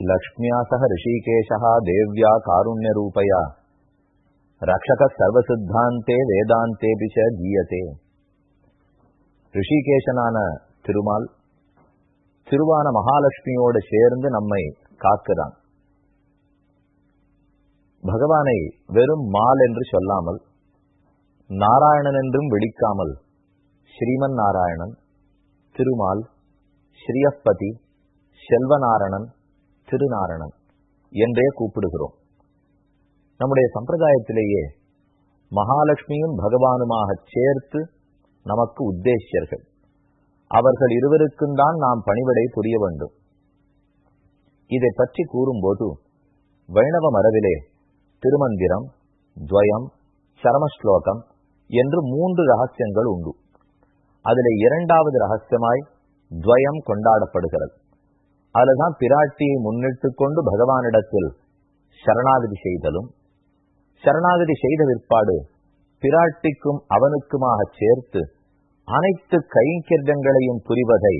लक्ष्म्या सह தேவ்யா देव्या कारुण्यरूपया। रक्षकः सर्वसिद्धान्ते वेदान्तेऽपि च गीयते ரிஷிகேஷனான திருமால் திருவான மகாலட்சுமியோடு சேர்ந்து நம்மை காக்கிறான் பகவானை வெறும் மால் என்று சொல்லாமல் நாராயணன் என்றும் வெடிக்காமல் ஸ்ரீமன் நாராயணன் திருமால் ஸ்ரீயப்பதி செல்வநாரணன் திருநாரணன் என்றே கூப்பிடுகிறோம். நம்முடைய சம்பிரதாயத்திலேயே மகாலட்சுமியும் பகவானுமாக சேர்த்து நமக்கு உத்தேசியர்கள் அவர்கள் இருவருக்கும் தான் நாம் பணிவிடை புரிய வேண்டும். இதை பற்றி கூறும்போது வைணவ மரபிலே திருமந்திரம் துவயம் சரமஸ்லோகம் என்று மூன்று ரகசியங்கள் உண்டு. அதிலே இரண்டாவது ரகசியமாய் துவயம் கொண்டாடப்படுகிறது. அதுதான் பிராட்டியை முன்னிட்டு கொண்டு பகவானிடத்தில் சரணாகதி செய்தலும் சரணாகதி செய்த விற்பாடு பிராட்டிக்கும் அவனுக்குமாக சேர்த்து அனைத்து கைங்கிரங்களையும் புரிவதை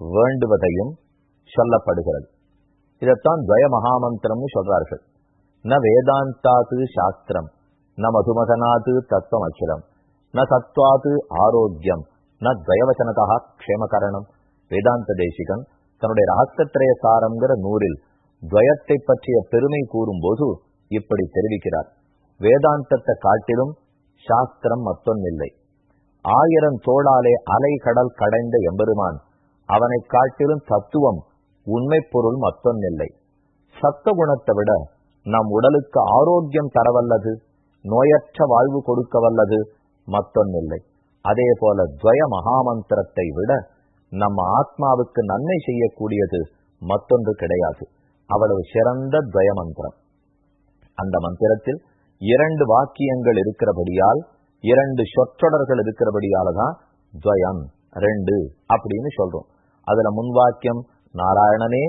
வேண்டுவதையும் சொல்லப்படுகிறது. இதைத்தான் துவய மகாமந்திரம்னு சொல்றார்கள். ந வேதாந்தாது சாஸ்திரம் ந மதுமதனாது தத்துவம் அச்சிரம் ந சத்வாது ஆரோக்கியம் ந துவயவசனதா க்ஷேமகரணம் வேதாந்த தேசிகன் தன்னுடைய ரகசியத்திரய சாரங்கிற நூறில் துவயத்தை பற்றிய பெருமை கூறும்போது இப்படி தெரிவிக்கிறார். வேதாந்தத்தை காட்டிலும் சாஸ்திரம் மத்தொன்னில்லை ஆயிரம் தோளாலே அலை கடல் கடைந்த எம்பெருமான் அவனை காட்டிலும் தத்துவம் உண்மை பொருள் மத்தொன்னில்லை சத்த குணத்தை விட நம் உடலுக்கு ஆரோக்கியம் தரவல்லது நோயற்ற வாழ்வு கொடுக்க வல்லது மத்தொன்னில்லை அதே போல துவய மகாமந்திரத்தை விட நம்ம ஆத்மாவுக்கு நன்மை செய்யக்கூடியது மற்றொன்று கிடையாது. அவ்வளவு சிறந்த துவய மந்திரம். அந்த மந்திரத்தில் இரண்டு வாக்கியங்கள் இருக்கிறபடியால் இரண்டு சொற்றொடர்கள் இருக்கிறபடியால தான் துவயம் ரெண்டு அப்படின்னு சொல்றோம். அதுல முன் வாக்கியம் நாராயணனே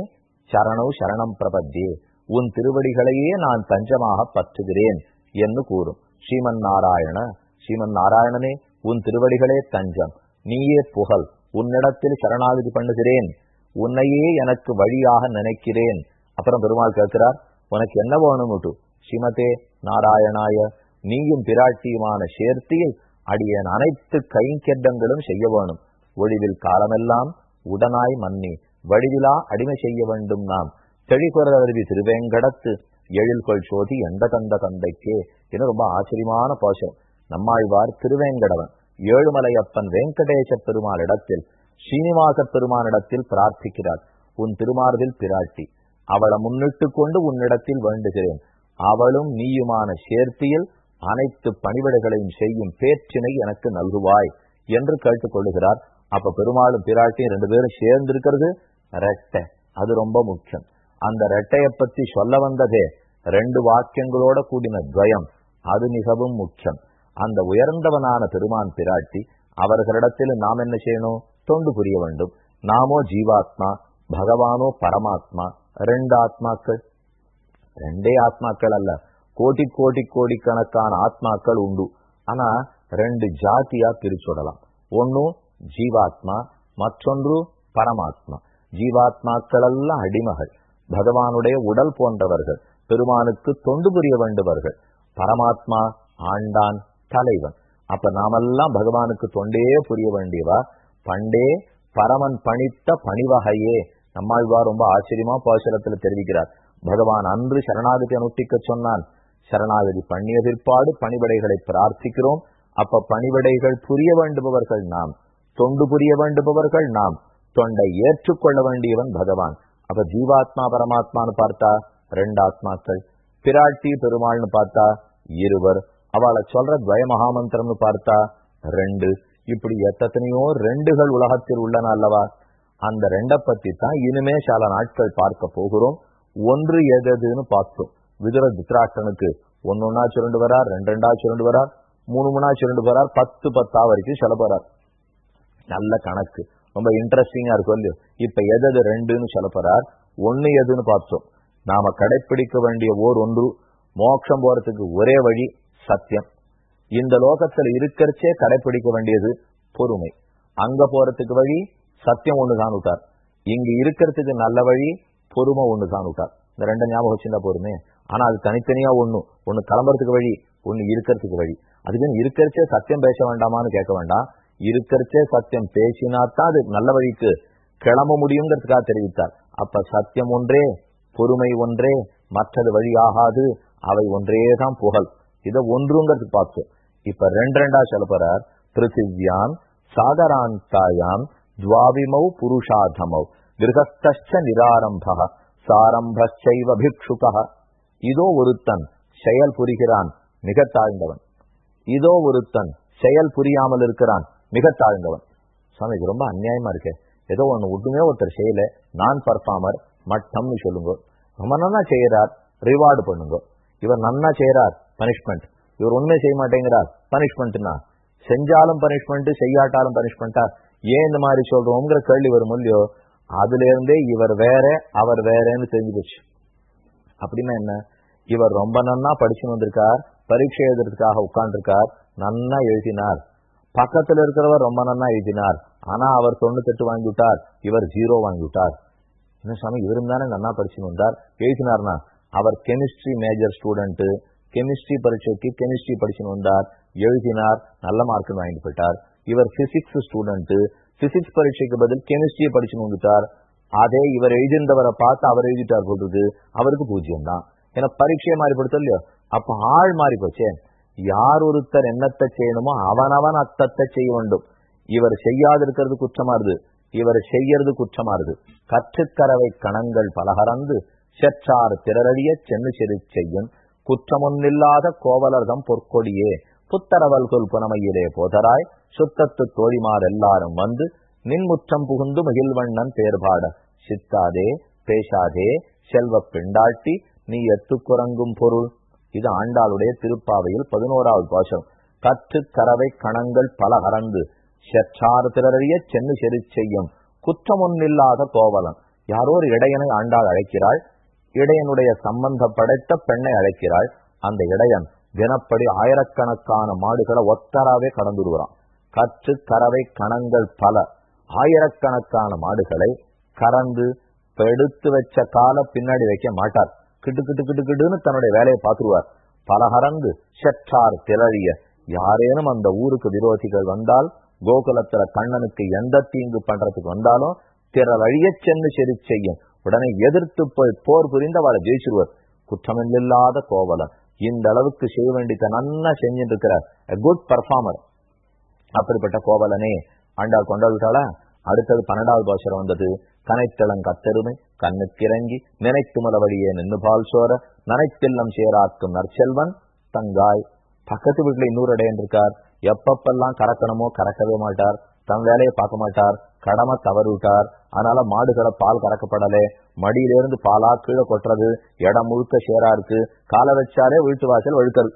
சரணவு சரணம் பிரபத்தியே உன் திருவடிகளையே நான் தஞ்சமாக பற்றுகிறேன் என்று கூறும். ஸ்ரீமன் நாராயண ஸ்ரீமன் நாராயணனே உன் திருவடிகளே தஞ்சம் நீயே புகழ் உன்னிடத்தில் சரணாகதி பண்ணுகிறேன். உன்னையே எனக்கு வழியாக நினைக்கிறேன். அப்புறம் பெருமாள் கேட்கிறார் உனக்கு என்ன வேணும்ட்டு ஸ்ரீமதே நாராயணாய நீயும் பிராட்டியுமான சேர்த்தியில் அடியேன் அனைத்து கைங்கெட்டங்களும் செய்ய வேணும். ஒளிவில் காலமெல்லாம் உடனாய் மன்னி வடிவிலா அடிமை செய்ய வேண்டும் நாம். தெளிகுறதருவி திருவேங்கடத்து எழில்கொள் சோதி எந்த தந்த தந்தைக்கே என ரொம்ப ஆச்சரியமான போஷம் நம்மாழ்வார் திருவேங்கடவன். ஏழுமலையப்பன் வெங்கடேச பெருமாளிடத்தில் ஸ்ரீனிவாச பெருமானிடத்தில் பிரார்த்திக்கிறார். உன் திருமார்பில் பிராட்டி அவளை முன்னிட்டு கொண்டு உன்னிடத்தில் வேண்டுகிறேன். அவளும் நீயுமான சேர்த்தியில் அனைத்து பணிவிடைகளையும் செய்யும் பேச்சினை எனக்கு நல்குவாய் என்று கேட்டுக்கொள்ளுகிறார் அப்ப பெருமாளும் பிராட்டியும் ரெண்டு பேரும் சேர்ந்து இருக்கிறது ரெட்டை அது ரொம்ப முக்கியம். அந்த ரெட்டையை பத்தி சொல்ல வந்ததே ரெண்டு வாக்கியங்களோட கூடின துவயம் அது மிகவும் முக்கியம். அந்த உயர்ந்தவனான பெருமான் பிராட்டி அவர்களிடத்தில் நாம் என்ன செய்யணும்? தொண்டு புரிய வேண்டும். நாமோ ஜீவாத்மா பகவானோ பரமாத்மா ரெண்டு ஆத்மாக்கள். ரெண்டே ஆத்மாக்கள் அல்ல கோடி கோடி கோடிக்கணக்கான ஆத்மாக்கள் உண்டு. ஆனா ரெண்டு ஜாத்தியா பிரிச்சுடலாம். ஒன்னு ஜீவாத்மா மற்றொன்று பரமாத்மா. ஜீவாத்மாக்கள் எல்லாம் அடிமகள். பகவானுடைய உடல் போன்றவர்கள். பெருமானுக்கு தொண்டு புரிய வேண்டுவர்கள் பரமாத்மா ஆண்டான் தலைவன். அப்ப நாமெல்லாம் பகவானுக்கு தொண்டே புரிய வேண்டியவா? பண்டே பரமன் பணித்த பணிவகையே. நம்மாழ்வார் ரொம்ப ஆச்சரியமா பாசுரத்துல தெரிவிக்கிறார். பகவான் அன்று சரணாகதி அனுஷ்டிக்க சொன்னான். சரணாகதி பண்ணிய பிற்பாடு பணிவிடைகளை பிரார்த்திக்கிறோம். அப்ப பணிவிடைகள் புரிய வேண்டுபவர்கள் நாம். தொண்டு புரிய வேண்டுபவர்கள் நாம். தொண்டை ஏற்றுக்கொள்ள வேண்டியவன் பகவான். அப்ப ஜீவாத்மா பரமாத்மான்னு பார்த்தா ரெண்டு ஆத்மாக்கள். பிராட்டி பெருமாள்னு பார்த்தா இருவர். அவளை சொல்ற துவய மகாமந்திரம்னு பார்த்தா ரெண்டு. இப்படி எத்தனையோ ரெண்டுகள் உலகத்தில் உள்ளன அல்லவா? அந்த ரெண்டை பத்தி தான் இனிமே சில நாட்கள் பார்க்க போகிறோம். ஒன்று எதுன்னு பார்த்தோம் விதுர தித்ராஷ்டனுக்கு ஒன்னொன்னா சுருண்டு வரார் ரெண்டு ரெண்டா சுருண்டு வரார் மூணு மூணா சுருண்டு வரார் பத்து பத்தா வரைக்கும் சொல்ல போறார். நல்ல கணக்கு. ரொம்ப இன்ட்ரெஸ்டிங்கா இருக்கும் இல்லையோ? இப்ப எதது ரெண்டுன்னு சொல்ல போறார். ஒன்னு எதுன்னு பார்த்தோம் நாம கடைபிடிக்க வேண்டிய ஓர் ஒன்று. மோட்சம் போறதுக்கு ஒரே வழி சத்தியம். இந்த லோகத்துல இருக்கிறச்சே கடைபிடிக்க வேண்டியது பொறுமை. அங்க போறதுக்கு வழி சத்தியம் ஒண்ணுதான் விட்டார் இங்க இருக்கிறதுக்கு நல்ல வழி பொறுமை ஒண்ணுதான் விட்டார் இந்த ரெண்டு ஞாபகம் வச்சிருந்தா போருமே ஆனா அது தனித்தனியா ஒண்ணு. ஒண்ணு கிளம்புறதுக்கு வழி ஒண்ணு இருக்கிறதுக்கு வழி. அதுக்குன்னு இருக்கிறச்சே சத்தியம் பேச வேண்டாமான்னு கேட்க வேண்டாம். இருக்கிறச்சே சத்தியம் பேசினாத்தான் அது நல்ல வழிக்கு கிளம்ப முடியுங்கிறதுக்காக தெரிவித்தார். அப்ப சத்தியம் ஒன்றே பொறுமை ஒன்றே மற்றது வழியாகாது அவை ஒன்றே தான் புகழ். இதை ஒன்றுங்கிறது பார்த்தோம் இப்ப ரெண்டு ரெண்டா சொல்ல போறார். பிருத்திவியாம் சாகராந்தாயாம் துவாவிமௌ புருஷாதமௌ கிரகஸ்த நிராரம்ப சாரம்பைவ பிக்ஷுக இதோ ஒருத்தன் செயல் புரிகிறான் மிக தாழ்ந்தவன். இதோ ஒருத்தன் செயல் புரியாமல் இருக்கிறான் மிக தாழ்ந்தவன். சுவாமி இது ரொம்ப அநியாயமா இருக்கு. ஏதோ ஒன்று ஒட்டுமே ஒருத்தர் செய்யல நான் பர்ஃபார்மர் மட்டம்னு சொல்லுங்க. ரொம்ப நன்னா செய்யறார் ரிவார்டு பண்ணுங்க. இவர் நன்னா செய்யறார் பனிஷ்மெண்ட் இவர் ஒண்ணுமே செய்ய மாட்டேங்கிறார். பனிஷ்மெண்ட்னா செஞ்சாலும் பனிஷ்மெண்ட் செய்யாட்டாலும் பனிஷ்மெண்டா ஏன் இந்த மாதிரி சொல்றோம்ங்கிற கேள்வி வரும் இல்லையோ அதுல இருந்தே இவர் வேற அவர் வேறன்னு தெரிஞ்சு போச்சு. அப்படின்னா என்ன? இவர் ரொம்ப நன்னா படிச்சுன்னு வந்திருக்கார் பரீட்சை எழுதுறதுக்காக உட்கார்ந்துருக்கார் நன்னா எழுதினார். பக்கத்துல இருக்கிறவர் ரொம்ப நன்னா எழுதினார். ஆனா அவர் தொண்ணூத்தெட்டு வாங்கி விட்டார் இவர் ஜீரோ வாங்கி விட்டார் என்ன சாமி இவரும் தானே நன்னா படிச்சுன்னு வந்தார்? எழுதினார்னா? அவர் கெமிஸ்ட்ரி மேஜர் ஸ்டூடெண்ட் கெமிஸ்ட்ரி பரீட்சைக்கு கெமிஸ்ட்ரி படிச்சுன்னு வந்தார் எழுதினார். நல்ல மார்க் வாங்கிட்டு போயிட்டார். இவர் பிசிக்ஸ் ஸ்டூடெண்ட் பிசிக்ஸ் பரீட்சைக்கு பதில் கெமிஸ்ட்ரியை படிச்சுன்னு வந்துட்டார் அதே இவர் எழுதியிருந்தவரை பார்த்து அவர் எழுதிட்டார் போடுறது அவருக்கு பூஜ்யம் தான். ஏன்னா பரீட்சையை மாறி படுத்தோம் இல்லையோ? அப்ப ஆள் மாறி போச்சே யார் ஒருத்தர் என்னத்தை செய்யணுமோ அவனவன் அத்தத்தை செய்ய வேண்டும். இவர் செய்யாதிருக்கிறது குற்றமாறுது இவர் செய்யறது குற்றமாறுது கற்றுக்கரவை கணங்கள் பலகரந்து செற்றார் திரளிய சென்னு செரு செய்யும் குற்றமொன்னில்லாத கோவலர்தம் பொற்கொடியே. புத்தரவல் சொல் புனமையிலே போதராய். சுத்தத்து தோழிமார் எல்லாரும் வந்து நின்முற்றம் புகுந்து மகிழ்வண்ணன் பேர்பாட சித்தாதே பேசாதே செல்வ பெண்டாட்டி நீ எத்துக்குறங்கும் பொருள். இது ஆண்டாளுடைய திருப்பாவையில் பதினோராவது பாசம் கற்று கரவை கணங்கள் பல அறந்து செற்றார் திரறிய சென்னு செரு செய்யும் குற்றமொன்னில்லாத கோவலன். யாரோ ஒரு இடையனை ஆண்டாள் அழைக்கிறாள். இடையனுடைய சம்பந்தப்படைத்த பெண்ணை அழைக்கிறாள். அந்த இடையன் தினப்படி ஆயிரக்கணக்கான மாடுகளை ஒத்தராவே கடந்துடுவான் கற்று கறவை கணங்கள் பல. ஆயிரக்கணக்கான மாடுகளை கறந்து எடுத்து வச்ச கால பின்னாடி வைக்க மாட்டார். கிட்டு கிட்டு கிட்டு கிட்டுன்னு தன்னுடைய வேலையை பார்த்துருவார் பலகரந்து செற்றார் திரழிய. யாரேனும் அந்த ஊருக்கு விரோதிகள் வந்தால் கோகுலத்துல கண்ணனுக்கு எந்த தீங்கு பண்றதுக்கு வந்தாலும் திரழிய சென்று செரி செய்யும். உடனே எதிர்த்து போய் போர் புரிந்து அவளை ஜெயிச்சிருவார். குற்றமில்லாத கோவலன் இந்த அளவுக்கு செய்ய வேண்டியத நன்னா செஞ்சுட்டு இருக்கிறார் குட் பர்ஃபார்மர் அப்படிப்பட்ட கோவலனே ஆண்டாள் கொண்டாடுட்டாளா அடுத்தது பன்னெண்டாவது பாசரம் வந்தது. கனைத்தளம் கத்தெருமை கண்ணுக்கிறங்கி நினைத்து மலவழியே நின்று பால் சோர நனைத்தெல்லம் சேராக்கும் நற்செல்வன் தங்காய். பக்கத்து வீட்டுல இன்னொரு இடையன் இருக்கார். எப்பப்பெல்லாம் கறக்கணுமோ கறக்கவே மாட்டார். தன் வேலையை பார்க்க மாட்டார். கடமை தவறு விட்டார். அதனால மாடுகளை பால் கறக்கப்படலே. மடியிலிருந்து பாலா கீழே கொட்டுறது. இடம் முழுக்க சேரா இருக்கு. காலை வச்சாலே வீட்டு வாசல் வழுக்கல்.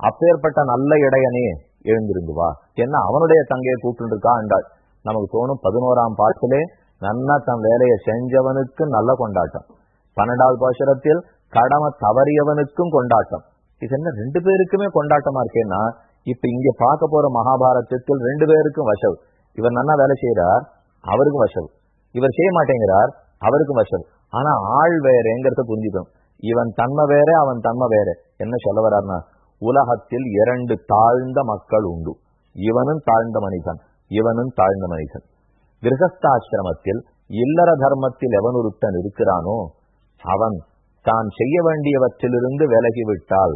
அப்பேற்பட்ட நல்ல இடையனே எழுந்திருந்து வா என்ன அவனுடைய தங்கையை கூப்பிட்டு இருக்கா என்றாள். நமக்கு தோணும் பதினோராம் பாட்டிலே நன்னா தன் வேலையை செஞ்சவனுக்கு நல்ல கொண்டாட்டம். பன்னெண்டாவது பாசுரத்தில் கடமை தவறியவனுக்கும் கொண்டாட்டம். இது என்ன ரெண்டு பேருக்குமே கொண்டாட்டமா இருக்கேன்னா? இப்ப இங்க பார்க்க போற மகாபாரதத்தில் ரெண்டு பேருக்கும் வசவு. இவர் நன்னா வேலை செய்யறார் அவருக்கும் வசவு. இவர் செய்ய மாட்டேங்கிறார் அவருக்கும் வசல் ஆனா ஆள் வேறேங்கிறத புரிஞ்சுக்கணும். இவன் தன்மை வேற அவன் தன்மை வேற. என்ன சொல்ல வர்றார்னா உலகத்தில் இரண்டு தாழ்ந்த மக்கள் உண்டு. இவனும் தாழ்ந்த மனிதன் இவனும் தாழ்ந்த மனிதன். கிரகஸ்தாசிரமத்தில் இல்லற தர்மத்தில் எவன் ஒருத்தன் இருக்கிறானோ அவன் தான் செய்ய வேண்டியவற்றிலிருந்து விலகிவிட்டால்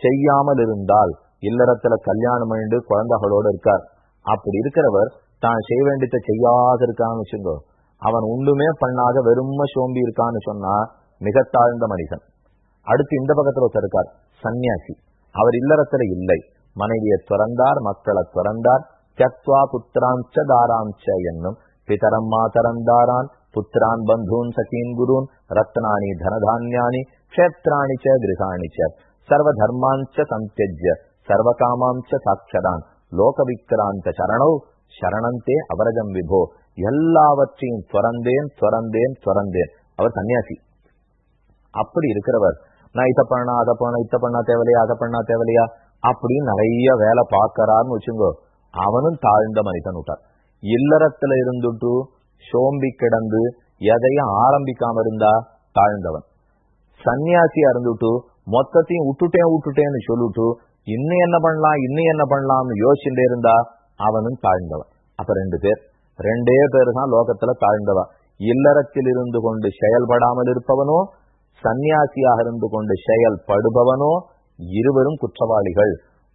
செய்யாமல் இருந்தால் இல்லறத்துல கல்யாணம் பண்ணிட்டு குழந்தைகளோடு இருக்கார். அப்படி இருக்கிறவர் தான் செய்ய வேண்டியதை செய்யாத இருக்கான்னு வச்சுங்கோ அவன் ஒண்ணுமே பண்ணாத வெறும சோம்பி இருக்கான்னு சொன்னா மிக தாழ்ந்த மனிதன். அடுத்து இந்த பக்கத்துல ஒருத்தர் இருக்கார் சன்னியாசி அவர் இல்லறத்துல இல்லை. மனைவியை துறந்தார் மக்களை துறந்தார். தியக்வா புத்திராஞ்ச தாராஞ்ச என்னும் பிதரம் மாதரந்தாரான் புத்திரான் பந்தூன் சகீன் குருன் ரத்னானி தனதானியானி கஷேத்ராணி ச கிரகாணி ச. சர்வ தர்மாஞ்ச சந்தியஜ்ய சர்வ காமாஞ்ச சாட்சரான் லோக விக்ராந்த சரணௌ சரணந்தே அவரஜம் விபோ. எல்லாவற்றையும் துறந்தேன் துறந்தேன் துறந்தேன். அவர் சன்னியாசி. அப்படி இருக்கிறவர். நான் இதை பண்ணா அதை பண்ணா இத்த பண்ணா தேவையா அதை பண்ணா தேவையா அப்படின்னு நிறைய வேலை பார்க்கறான்னு வச்சுங்கோ. அவனும் தாழ்ந்த மனிதன் விட்டார் இல்லறத்துல இருந்துட்டு சோம்பி கிடந்து எதையும் ஆரம்பிக்காம இருந்தா தாழ்ந்தவன். சன்னியாசியா இருந்துட்டு மொத்தத்தையும் விட்டுட்டேன் விட்டுட்டேன்னு சொல்லிட்டு இன்னும் என்ன பண்ணலாம் இன்னும் என்ன பண்ணலாம்னு யோசிச்சுட்டே இருந்தா அவனும் தாழ்ந்தவன். அப்ப ரெண்டு பேர். ரெண்டே பேர் தான் லோகத்துல தாழ்ந்தவா இல்லறத்தில் இருந்து கொண்டு செயல்படாமல் இருப்பவனோ சன்னியாசியாக இருந்து கொண்டு செயல்படுபவனோ இருவரும் குற்றவாளிகள்.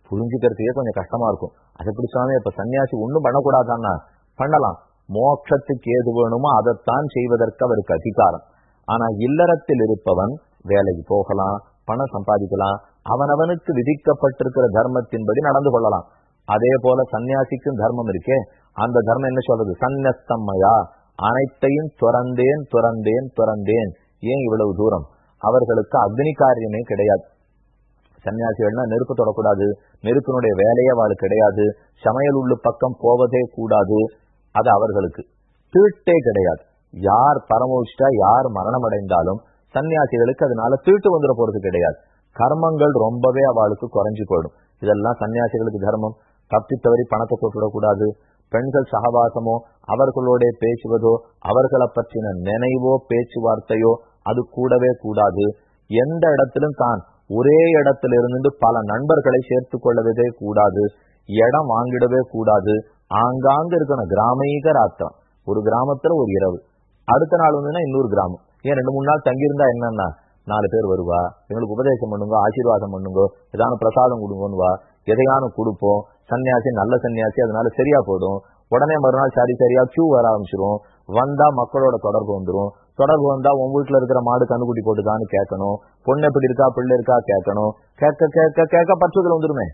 புரிஞ்சுக்கிறதுக்கே கொஞ்சம் கஷ்டமா இருக்கும். அது எப்படி சுவாமி இப்ப சன்னியாசி ஒண்ணும் பண்ணக்கூடாதான்னா? பண்ணலாம். மோட்சத்துக்கு ஏது வேணுமோ அதைத்தான் செய்வதற்கு அவருக்கு அதிகாரம். ஆனா இல்லறத்தில் இருப்பவன் வேலைக்கு போகலாம் பணம் சம்பாதிக்கலாம் அவனவனுக்கு விதிக்கப்பட்டிருக்கிற தர்மத்தின்படி நடந்து கொள்ளலாம். அதே போல சன்னியாசிக்கும் தர்மம் இருக்கே. அந்த தர்மம் என்ன சொல்றது? சன்னஸ்தம்மையா அனைத்தையும் துறந்தேன் துறந்தேன் துறந்தேன். ஏன் இவ்வளவு தூரம்? அவர்களுக்கு அக்னி காரியமே கிடையாது. சன்னியாசிகள்னா நெருப்பு தொடக்கூடாது. நெருப்பினுடைய வேலையே அவளுக்கு கிடையாது. சமையல் உள்ள பக்கம் போவதே கூடாது. அது அவர்களுக்கு. தீட்டே கிடையாது. யார் பரமோஷ்டா யார் மரணம் அடைந்தாலும் சன்னியாசிகளுக்கு அதனால தீட்டு வந்துட போறது கிடையாது. கர்மங்கள் ரொம்பவே அவளுக்கு குறைஞ்சு போயிடும். இதெல்லாம் சன்னியாசிகளுக்கு தர்மம். தப்பி தவறி பணத்தை போட்டுவிடக்கூடாது பெண்கள் சகவாசமோ அவர்களோட பேசுவதோ அவர்களை பற்றின நினைவோ பேச்சுவார்த்தையோ அது கூடவே கூடாது. எந்த இடத்திலும் தான் ஒரே இடத்துல இருந்து பல நண்பர்களை சேர்த்து கொள்ளவே கூடாது. இடம் வாங்கிடவே கூடாது. ஆங்காங்க இருக்கணும் கிராமீக ராத்திரம். ஒரு கிராமத்துல ஒரு இரவு. அடுத்த நாள் வந்துன்னா இன்னொரு கிராமம். ஏன் ரெண்டு மூணு நாள் தங்கியிருந்தா என்னன்னா நாலு பேர் வருவா. எங்களுக்கு உபதேசம் பண்ணுங்க ஆசீர்வாதம் பண்ணுங்க ஏதாவது பிரசாதம் கொடுங்கன்னு வா எதையானு கொடுப்போம். சன்னியாசி நல்ல சன்னியாசி அதனால சரியா போடும் உடனே மறுநாள் சரி சரியா கியூ வர ஆரம்பிச்சிரும். வந்தா மக்களோட தொடர்பு வந்துடும் தொடர்பு வந்தா உங்க வீட்டுல இருக்கிற மாடு கண்ணுக்குட்டி போட்டுதான்னு கேட்கணும். பொண்ணு எப்படி இருக்கா பிள்ளை இருக்கா கேட்கணும். கேட்க கேட்க கேட்க பற்றுதல் வந்துருமே.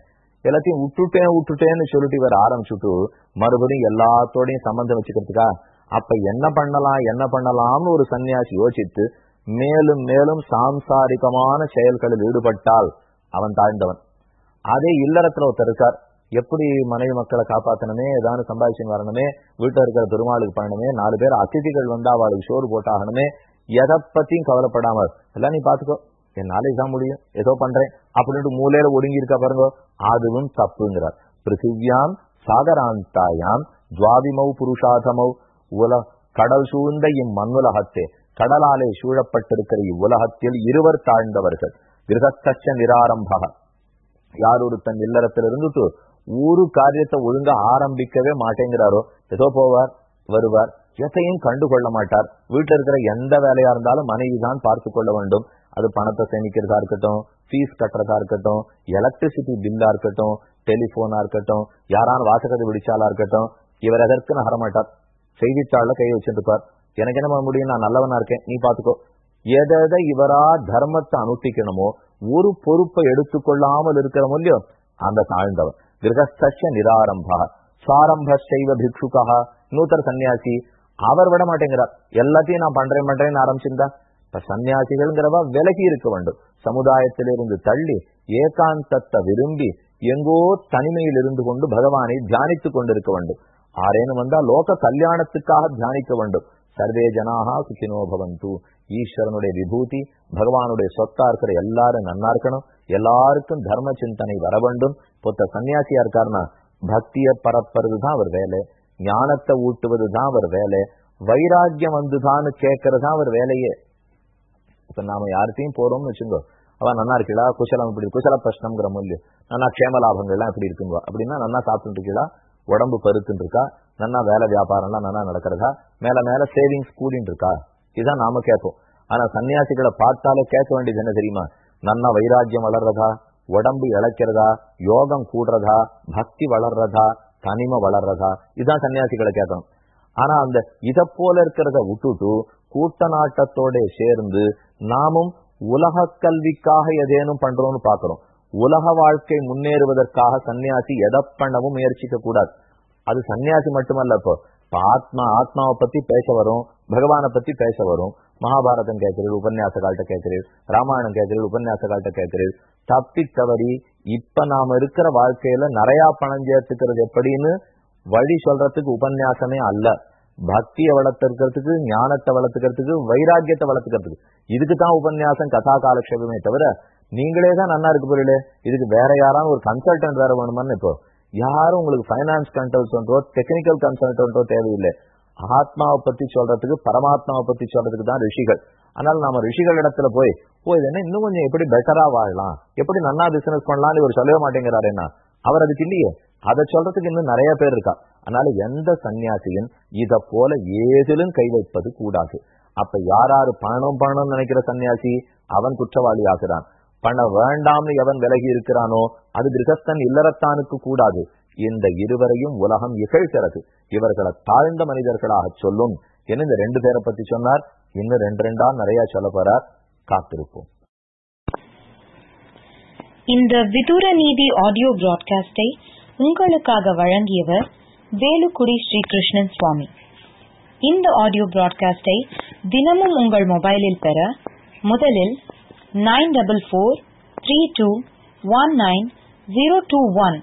எல்லாத்தையும் விட்டுட்டேன் விட்டுட்டேன்னு சொல்லிட்டு இவர் ஆரம்பிச்சுட்டு மறுபடியும் எல்லாத்தோடையும் சம்பந்தம் வச்சுக்கிறதுக்கா? அப்ப என்ன பண்ணலாம் என்ன பண்ணலாம்னு ஒரு சன்னியாசி யோசித்து மேலும் மேலும் சாம்சாரிகமான செயல்களில் ஈடுபட்டால் அவன் தாழ்ந்தவன். அதே இல்லறத்துல ஒருத்தர் இருக்கார். எப்படி மனைவி மக்களை காப்பாற்றணுமே ஏதாவது சம்பாதிச்சு வரணுமே வீட்டில் இருக்கிற பெருமாளுக்கு பண்ணணுமே நாலு பேர் அதிதிகள் வந்தா அவளுக்கு சோறு போட்டாகணுமே எதை பத்தியும் கவலைப்படாமல் எல்லாம் நீ பாத்துக்கோ என்னால இதான் முடியும் ஏதோ பண்றேன் அப்படின்ட்டு மூலையில ஒடுங்கி இருக்க பாருங்க. அதுவும் தப்புங்கிறார். பிருத்திவியாம் சாகராந்தாயாம் துவாபிமௌ புருஷாதமௌ உல கடல் சூழ்ந்த இம்மண்ணுலகத்தே கடலாலே சூழப்பட்டிருக்கிற இவ்வுலகத்தில் இருவர் தாழ்ந்தவர்கள். கிரகஸ்தச்ச நிராரம்பக. யார் ஒருத்தன் இல்லறத்துல இருந்துட்டு ஒரு காரியத்தை ஒழுங்கா ஆரம்பிக்கவே மாட்டேங்கிறாரோ ஏதோ போவார் வருவார் எதையும் கண்டு கொள்ள மாட்டார். வீட்டுல இருக்கிற எந்த வேலையா இருந்தாலும் மனைவி தான் பார்த்து கொள்ள வேண்டும். அது பணத்தை சேமிக்கிறதா இருக்கட்டும் ஃபீஸ் கட்டுறதா இருக்கட்டும் எலக்ட்ரிசிட்டி பில்லா இருக்கட்டும் டெலிபோனா இருக்கட்டும் யாரான வாசகத்தை விடிச்சாலா இருக்கட்டும் இவர் எதற்கு நகரமாட்டார் செய்தித்தாள்ல கை வச்சிருப்பார். எனக்கு என்ன பண்ண முடியும்? நான் நல்லவனா இருக்கேன். நீ பாத்துக்கோ எதை இவரா தர்மத்தை அனுஷ்டிக்கணுமோ ஒரு பொறுப்பை எடுத்துக்கொள்ளாமல் இருக்கிற இல்லையோ அந்த தாழ்ந்தவன். கிரகஸ்தச்ச நிராரம்பா. சாரம்ப செய்வ பிக்ஷுகா. நூத்தர் சன்னியாசி அவர் விட மாட்டேங்கிறார். எல்லாத்தையும் நான் பண்றேன் பண்றேன்னு ஆரம்பிச்சிருந்தா இப்ப சன்னியாசிகள்ங்கிறவா விலகி இருக்க வேண்டும். சமுதாயத்திலிருந்து தள்ளி ஏகாந்தத்தை விரும்பி எங்கோ தனிமையில் இருந்து கொண்டு பகவானை தியானித்துக் கொண்டிருக்க வேண்டும். ஆரேனும் வந்தா லோக கல்யாணத்துக்காக தியானிக்க வேண்டும். சர்வே ஜனாக சுகினோ பவந்து. ஈஸ்வரனுடைய விபூதி பகவானுடைய சொத்தா இருக்கிற எல்லாரும் நன்னா இருக்கணும். எல்லாருக்கும் தர்ம சிந்தனை வர வேண்டும். பொத்த சன்னியாசியா இருக்காருன்னா பக்திய பரப்புறது தான் அவர் வேலை. ஞானத்தை ஊட்டுவது தான் அவர் வேலை. வைராக்கியம் வந்துதான்னு கேட்கறது தான் அவர் வேலையே. இப்ப நாம யார்கிட்டையும் போறோம்னு வச்சுக்கோ அவ நல்லா இருக்கீங்களா குசலம் இப்படி குசல பிரஷ்னம்ங்கிற மூலியம் நல்லா க்ஷேம லாபங்கள்லாம் எப்படி இருக்குங்க. அப்படின்னா நல்லா சாப்பிட்டு இருக்கீங்களா உடம்பு பருத்துன்னு இருக்கா? நல்லா வேலை வியாபாரம்லாம் நல்லா நடக்கிறதா? மேல மேல சேவிங்ஸ் கூடின்னு இருக்கா? இதுதான் நாம கேட்போம். ஆனா சன்னியாசிகளை பார்த்தாலே கேட்க வேண்டியது என்ன தெரியுமா? நன்னா வைராக்கியம் வளர்றதா? உடம்பு இழைக்கிறதா? யோகம் கூடுறதா? பக்தி வளர்றதா? தனிமை வளர்றதா? இதுதான் சன்னியாசிகளை கேட்கணும். ஆனா அந்த இத போல இருக்கிறத விட்டுட்டு கூட்ட நாட்டத்தோட சேர்ந்து நாமும் உலக கல்விக்காக எதேனும் பண்றோம்னு பாக்குறோம் உலக வாழ்க்கை முன்னேறுவதற்காக சன்னியாசி எதை பண்ணவும் முயற்சிக்க கூடாது. அது சன்னியாசி மட்டுமல்ல இப்போ. ஆத்மா ஆத்மாவை பத்தி பேச வரும். பகவானை பத்தி பேச வரும். மகாபாரதம் கேட்கிறீர் உபன்யாச கால்ட்ட கேட்கிறீர் ராமாயணம் கேட்கிறீர் உபன்யாச கால்ட்ட கேட்கிறீர். தப்பி தவறி இப்ப நாம இருக்கிற வாழ்க்கையில நிறைய பணம் சேர்த்துக்கிறது எப்படின்னு வழி சொல்றதுக்கு உபன்யாசமே அல்ல. பக்தியை வளர்த்துக்கிறதுக்கு ஞானத்தை வளர்த்துக்கிறதுக்கு வைராக்கியத்தை வளர்த்துக்கிறதுக்கு. இதுக்கு தான் உபன்யாசம் கதா காலக்ஷேபமே தவிர நீங்களே தான் நன்னா இருக்கு பொருளே இதுக்கு வேற யாராவது ஒரு கன்சல்டன்ட் வேற வேணுமான்னு இப்போ யாரும் உங்களுக்கு ஃபைனான்ஸ் கன்சல்டன்ட்டோ டெக்னிக்கல் கன்சல்டன்ட்டோ தேவையில்லை. ஆத்மாவை பத்தி சொல்றதுக்கு பரமாத்மாவை பத்தி சொல்றதுக்கு தான் ரிஷிகள். ஆனால் நாம ரிஷிகள் இடத்துல போய் ஓ இது என்ன இன்னும் கொஞ்சம் எப்படி பெட்டரா வாழலாம்? எப்படி நல்லா பிசினஸ் பண்ணலாம்னு இவர் சொல்லவே மாட்டேங்கிறாரு என்ன? அவர் அதுக்கு இல்லையே. அதை சொல்றதுக்கு இன்னும் நிறைய பேர் இருக்கா? அதனால எந்த சன்னியாசியும் இத போல ஏதிலும் கை வைப்பது கூடாது. அப்ப யாராரு பணம் பணம் நினைக்கிற சன்னியாசி அவன் குற்றவாளி ஆகிறான். பணம் வேண்டாம்னு எவன் விலகி இருக்கிறானோ அது கிரகஸ்தன் இல்லறத்தானுக்கு கூடாது. இந்த இருவரையும் உலகம் இகழ்கிறது. இவர்களை தாழ்ந்த மனிதர்களாக சொல்லும். என்ன இந்த ரெண்டு பேரை பத்தி சொன்னார்? இன்னும் ரெண்டு ரெண்டா நிறைய சொல்ல போறார். காத்திருப்போம். இந்த விதூர நீதி ஆடியோ பிராட்காஸ்டை உங்களுக்காக வழங்கியவர் வேலுக்குடி ஸ்ரீகிருஷ்ணன் சுவாமி. இந்த ஆடியோ பிராட்காஸ்டை தினமும் உங்கள் மொபைலில் பெற முதலில் nine double four three two one nine zero two one